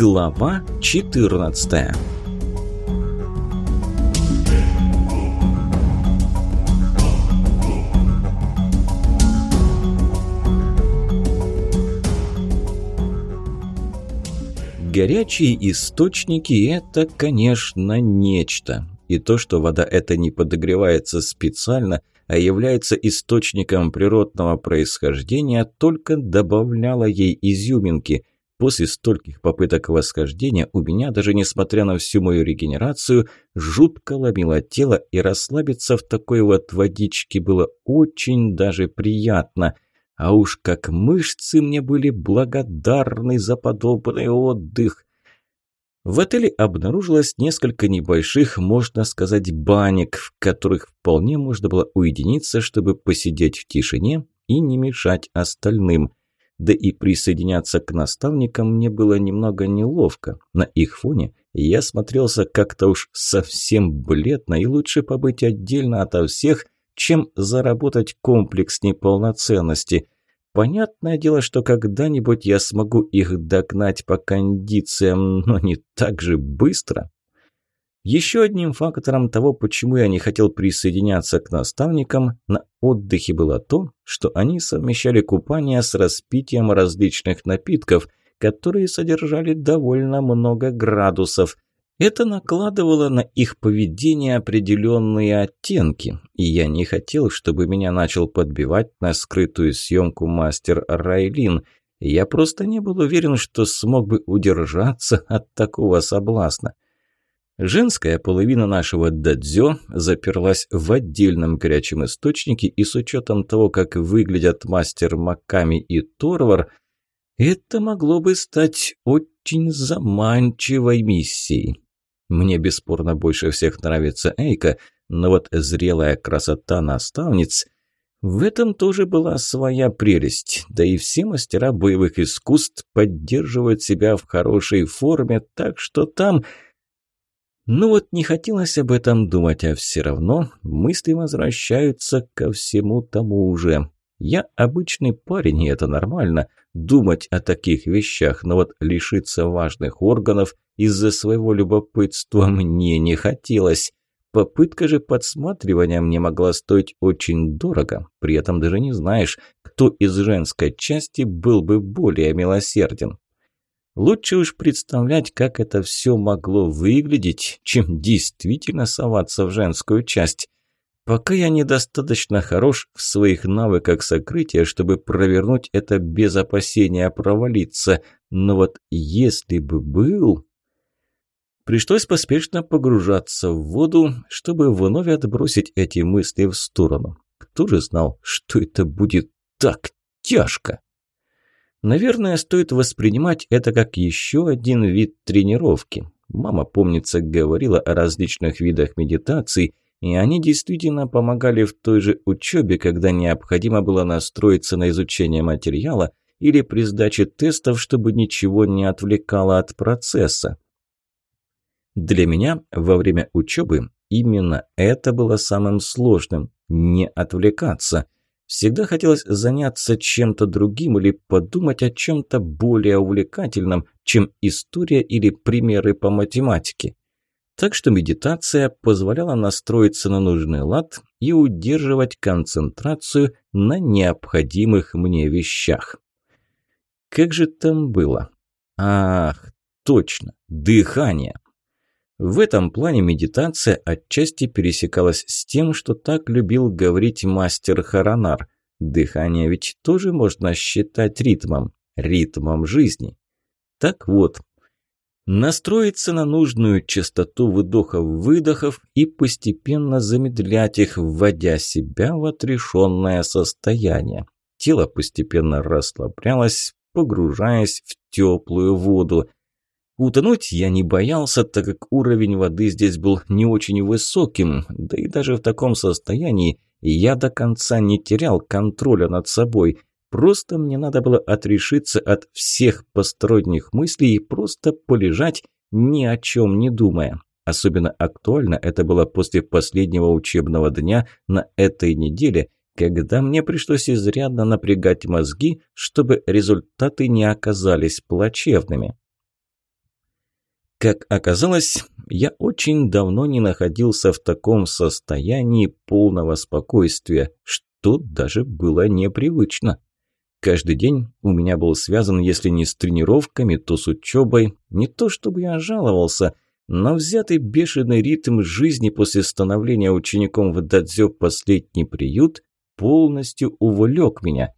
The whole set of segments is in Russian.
Глава 14 Горячие источники – это, конечно, нечто. И то, что вода эта не подогревается специально, а является источником природного происхождения, только добавляло ей изюминки. После стольких попыток восхождения у меня, даже несмотря на всю мою регенерацию, жутко ломило тело, и расслабиться в такой вот водичке было очень даже приятно. А уж как мышцы мне были благодарны за подобный отдых. В отеле обнаружилось несколько небольших, можно сказать, банек, в которых вполне можно было уединиться, чтобы посидеть в тишине и не мешать остальным. Да и присоединяться к наставникам мне было немного неловко. На их фоне я смотрелся как-то уж совсем бледно, и лучше побыть отдельно ото всех, чем заработать комплекс неполноценности – Понятное дело, что когда-нибудь я смогу их догнать по кондициям, но не так же быстро. Еще одним фактором того, почему я не хотел присоединяться к наставникам на отдыхе было то, что они совмещали купание с распитием различных напитков, которые содержали довольно много градусов – это накладывало на их поведение определенные оттенки, и я не хотел, чтобы меня начал подбивать на скрытую съемку мастер Райлин. Я просто не был уверен, что смог бы удержаться от такого соблазна. Женская половина нашего дадзё заперлась в отдельном горячем источнике, и с учетом того, как выглядят мастер Маками и Торвар, это могло бы стать очень заманчивой миссией. Мне бесспорно больше всех нравится Эйка, но вот зрелая красота наставниц – в этом тоже была своя прелесть, да и все мастера боевых искусств поддерживают себя в хорошей форме, так что там... Ну вот не хотелось об этом думать, а все равно мысли возвращаются ко всему тому же. Я обычный парень, и это нормально, думать о таких вещах, но вот лишиться важных органов из-за своего любопытства мне не хотелось. Попытка же подсматривания мне могла стоить очень дорого, при этом даже не знаешь, кто из женской части был бы более милосерден. Лучше уж представлять, как это все могло выглядеть, чем действительно соваться в женскую часть. Пока я недостаточно хорош в своих навыках сокрытия, чтобы провернуть это без опасения провалиться, но вот если бы был... Пришлось поспешно погружаться в воду, чтобы вновь отбросить эти мысли в сторону. Кто же знал, что это будет так тяжко? Наверное, стоит воспринимать это как еще один вид тренировки. Мама, помнится, говорила о различных видах медитации, и они действительно помогали в той же учебе, когда необходимо было настроиться на изучение материала или при сдаче тестов, чтобы ничего не отвлекало от процесса. Для меня во время учебы именно это было самым сложным – не отвлекаться. Всегда хотелось заняться чем-то другим или подумать о чем-то более увлекательном, чем история или примеры по математике. Так что медитация позволяла настроиться на нужный лад и удерживать концентрацию на необходимых мне вещах. Как же там было? Ах, точно, дыхание. В этом плане медитация отчасти пересекалась с тем, что так любил говорить мастер Харанар. Дыхание ведь тоже можно считать ритмом, ритмом жизни. Так вот, настроиться на нужную частоту выдохов-выдохов и постепенно замедлять их, вводя себя в отрешенное состояние. Тело постепенно расслаблялось, погружаясь в теплую воду – Утонуть я не боялся, так как уровень воды здесь был не очень высоким, да и даже в таком состоянии я до конца не терял контроля над собой. Просто мне надо было отрешиться от всех посторонних мыслей и просто полежать, ни о чем не думая. Особенно актуально это было после последнего учебного дня на этой неделе, когда мне пришлось изрядно напрягать мозги, чтобы результаты не оказались плачевными. Как оказалось, я очень давно не находился в таком состоянии полного спокойствия, что даже было непривычно. Каждый день у меня был связан, если не с тренировками, то с учебой. Не то чтобы я жаловался, но взятый бешеный ритм жизни после становления учеником в дадзё последний приют полностью увлек меня.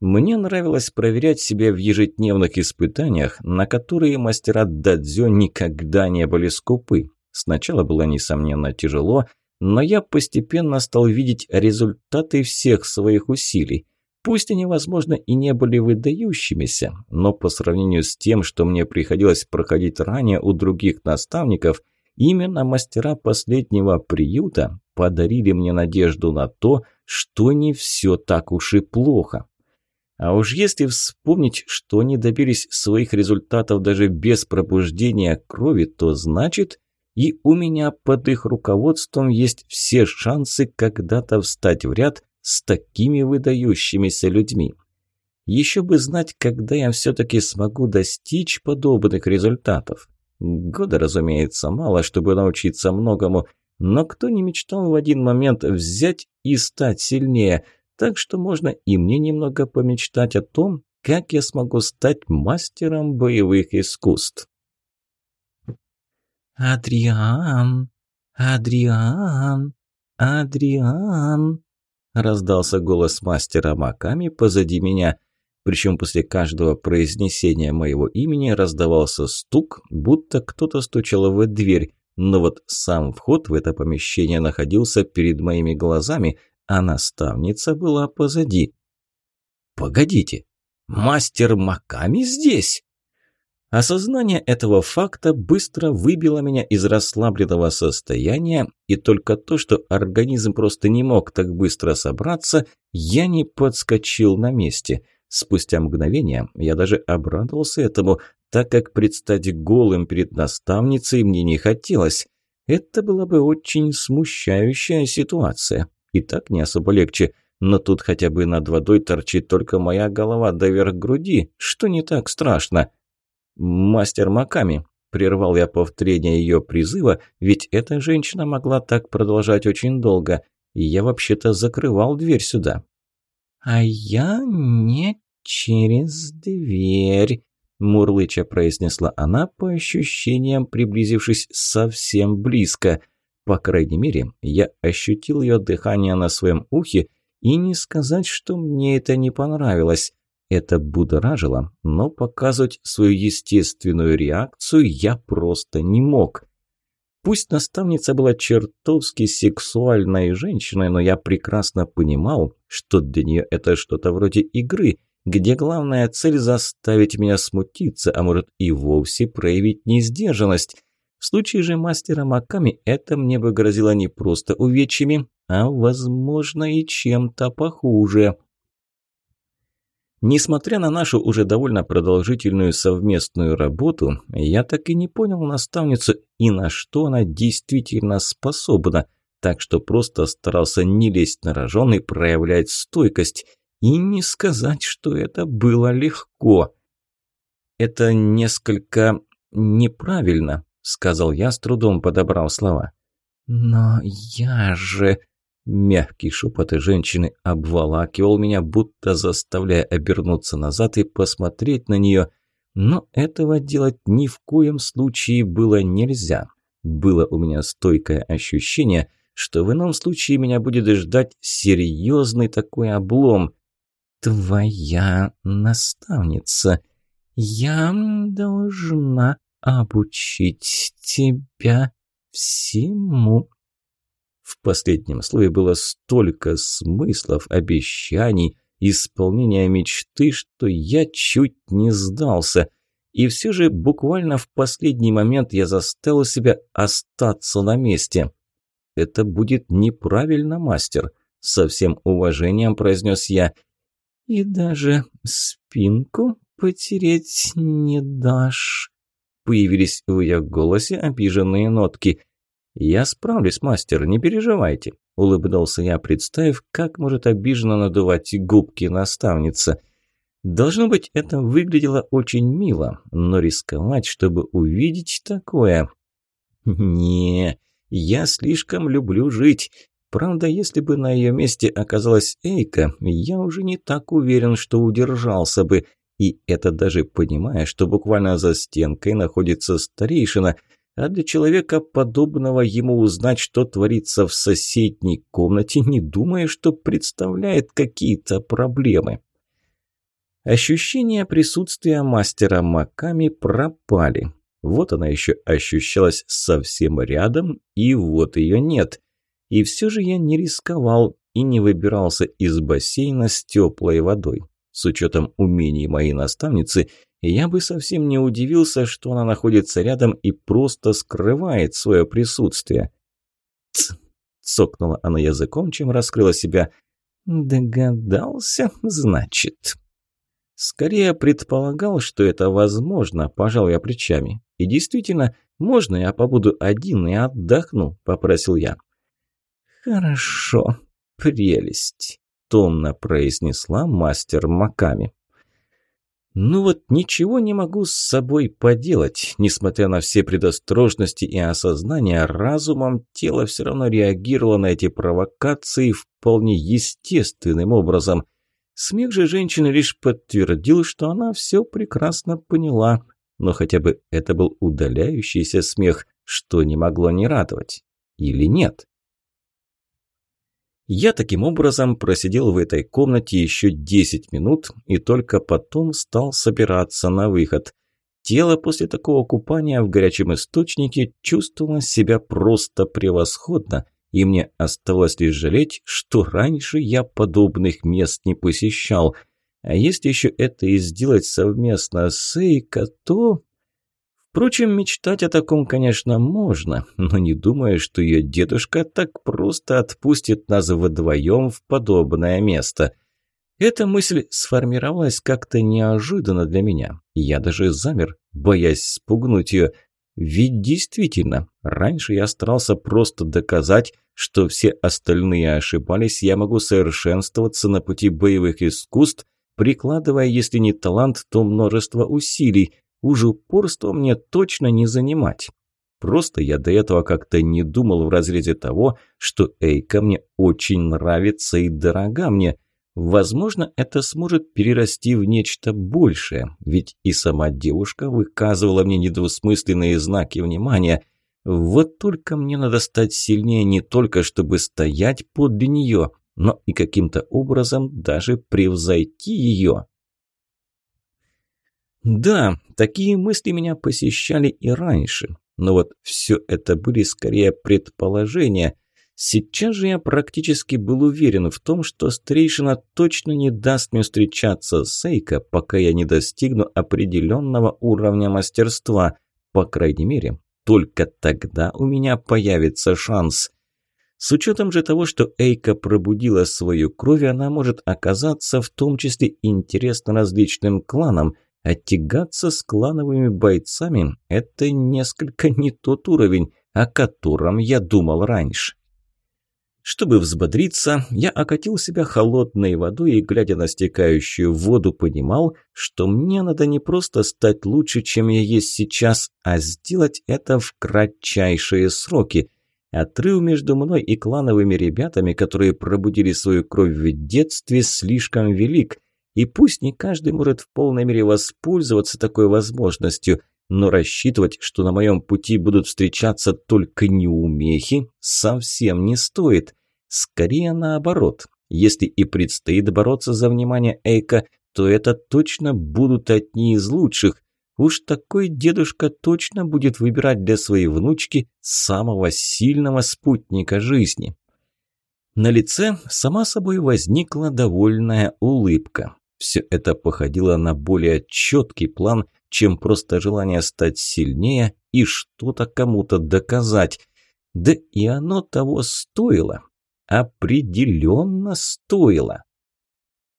Мне нравилось проверять себя в ежедневных испытаниях, на которые мастера дадзё никогда не были скупы. Сначала было, несомненно, тяжело, но я постепенно стал видеть результаты всех своих усилий. Пусть они, возможно, и не были выдающимися, но по сравнению с тем, что мне приходилось проходить ранее у других наставников, именно мастера последнего приюта подарили мне надежду на то, что не все так уж и плохо. А уж если вспомнить, что они добились своих результатов даже без пробуждения крови, то значит, и у меня под их руководством есть все шансы когда-то встать в ряд с такими выдающимися людьми. Еще бы знать, когда я все-таки смогу достичь подобных результатов. Года, разумеется, мало, чтобы научиться многому, но кто не мечтал в один момент взять и стать сильнее, так что можно и мне немного помечтать о том, как я смогу стать мастером боевых искусств. «Адриан! Адриан! Адриан!» Раздался голос мастера Маками позади меня. Причем после каждого произнесения моего имени раздавался стук, будто кто-то стучал в дверь. Но вот сам вход в это помещение находился перед моими глазами, а наставница была позади. «Погодите, мастер Маками здесь?» Осознание этого факта быстро выбило меня из расслабленного состояния, и только то, что организм просто не мог так быстро собраться, я не подскочил на месте. Спустя мгновение я даже обрадовался этому, так как предстать голым перед наставницей мне не хотелось. Это была бы очень смущающая ситуация. И так не особо легче, но тут хотя бы над водой торчит только моя голова до верх груди, что не так страшно. «Мастер Маками», – прервал я повторение ее призыва, ведь эта женщина могла так продолжать очень долго, и я вообще-то закрывал дверь сюда. «А я не через дверь», – мурлыча произнесла она, по ощущениям приблизившись совсем близко. По крайней мере, я ощутил ее дыхание на своем ухе, и не сказать, что мне это не понравилось. Это будоражило, но показывать свою естественную реакцию я просто не мог. Пусть наставница была чертовски сексуальной женщиной, но я прекрасно понимал, что для нее это что-то вроде игры, где главная цель заставить меня смутиться, а может и вовсе проявить несдержанность. В случае же мастера Маками это мне бы грозило не просто увечьями, а, возможно, и чем-то похуже. Несмотря на нашу уже довольно продолжительную совместную работу, я так и не понял наставницу и на что она действительно способна, так что просто старался не лезть на рожон и проявлять стойкость. И не сказать, что это было легко. «Это несколько неправильно», – сказал я, с трудом подобрал слова. «Но я же...» Мягкий шепот женщины обволакивал меня, будто заставляя обернуться назад и посмотреть на нее. Но этого делать ни в коем случае было нельзя. Было у меня стойкое ощущение, что в ином случае меня будет ждать серьезный такой облом. «Твоя наставница, я должна обучить тебя всему». В последнем слове было столько смыслов, обещаний, исполнения мечты, что я чуть не сдался. И все же буквально в последний момент я заставил себя остаться на месте. «Это будет неправильно, мастер», – со всем уважением произнес я. «И даже спинку потереть не дашь», – появились в ее голосе обиженные нотки – «Я справлюсь, мастер, не переживайте», – улыбнулся я, представив, как может обиженно надувать губки наставница. Должно быть, это выглядело очень мило, но рисковать, чтобы увидеть такое... не я слишком люблю жить. Правда, если бы на ее месте оказалась Эйка, я уже не так уверен, что удержался бы. И это даже понимая, что буквально за стенкой находится старейшина, а для человека, подобного ему узнать, что творится в соседней комнате, не думая, что представляет какие-то проблемы. Ощущения присутствия мастера Маками пропали. Вот она еще ощущалась совсем рядом, и вот ее нет. И все же я не рисковал и не выбирался из бассейна с теплой водой. С учетом умений моей наставницы, я бы совсем не удивился, что она находится рядом и просто скрывает свое присутствие. «Ц!» – цокнула она языком, чем раскрыла себя. «Догадался, значит?» Скорее предполагал, что это возможно, пожал я плечами. И действительно, можно я побуду один и отдохну, попросил я. Хорошо, прелесть, томно произнесла мастер Маками. Ну вот ничего не могу с собой поделать. Несмотря на все предосторожности и осознания, разумом тело все равно реагировало на эти провокации вполне естественным образом – Смех же женщины лишь подтвердил, что она все прекрасно поняла, но хотя бы это был удаляющийся смех, что не могло не радовать. Или нет? Я таким образом просидел в этой комнате еще 10 минут и только потом стал собираться на выход. Тело после такого купания в горячем источнике чувствовало себя просто превосходно – и мне оставалось лишь жалеть, что раньше я подобных мест не посещал. А если еще это и сделать совместно с Эйко, то... Впрочем, мечтать о таком, конечно, можно, но не думаю, что ее дедушка так просто отпустит нас вдвоем в подобное место. Эта мысль сформировалась как-то неожиданно для меня. Я даже замер, боясь спугнуть ее, ведь действительно, раньше я старался просто доказать, что все остальные ошибались, я могу совершенствоваться на пути боевых искусств, прикладывая, если не талант, то множество усилий. Уж упорство мне точно не занимать. Просто я до этого как-то не думал в разрезе того, что Эйка мне очень нравится и дорога мне – Возможно, это сможет перерасти в нечто большее, ведь и сама девушка выказывала мне недвусмысленные знаки внимания. Вот только мне надо стать сильнее не только, чтобы стоять подле нее, но и каким-то образом даже превзойти ее. Да, такие мысли меня посещали и раньше, но вот все это были скорее предположения – Сейчас же я практически был уверен в том, что старейшина точно не даст мне встречаться с Эйко, пока я не достигну определенного уровня мастерства. По крайней мере, только тогда у меня появится шанс. С учетом же того, что Эйка пробудила свою кровь, она может оказаться в том числе интересна различным кланам, а тягаться с клановыми бойцами – это несколько не тот уровень, о котором я думал раньше. Чтобы взбодриться, я окатил себя холодной водой и, глядя на стекающую воду, понимал, что мне надо не просто стать лучше, чем я есть сейчас, а сделать это в кратчайшие сроки. Отрыв между мной и клановыми ребятами, которые пробудили свою кровь в детстве, слишком велик. И пусть не каждый может в полной мере воспользоваться такой возможностью, но рассчитывать, что на моем пути будут встречаться только неумехи, совсем не стоит. Скорее наоборот. Если и предстоит бороться за внимание Эйка, то это точно будут одни из лучших. Уж такой дедушка точно будет выбирать для своей внучки самого сильного спутника жизни. На лице сама собой возникла довольная улыбка. Все это походило на более четкий план – чем просто желание стать сильнее и что-то кому-то доказать. Да и оно того стоило. Определенно стоило.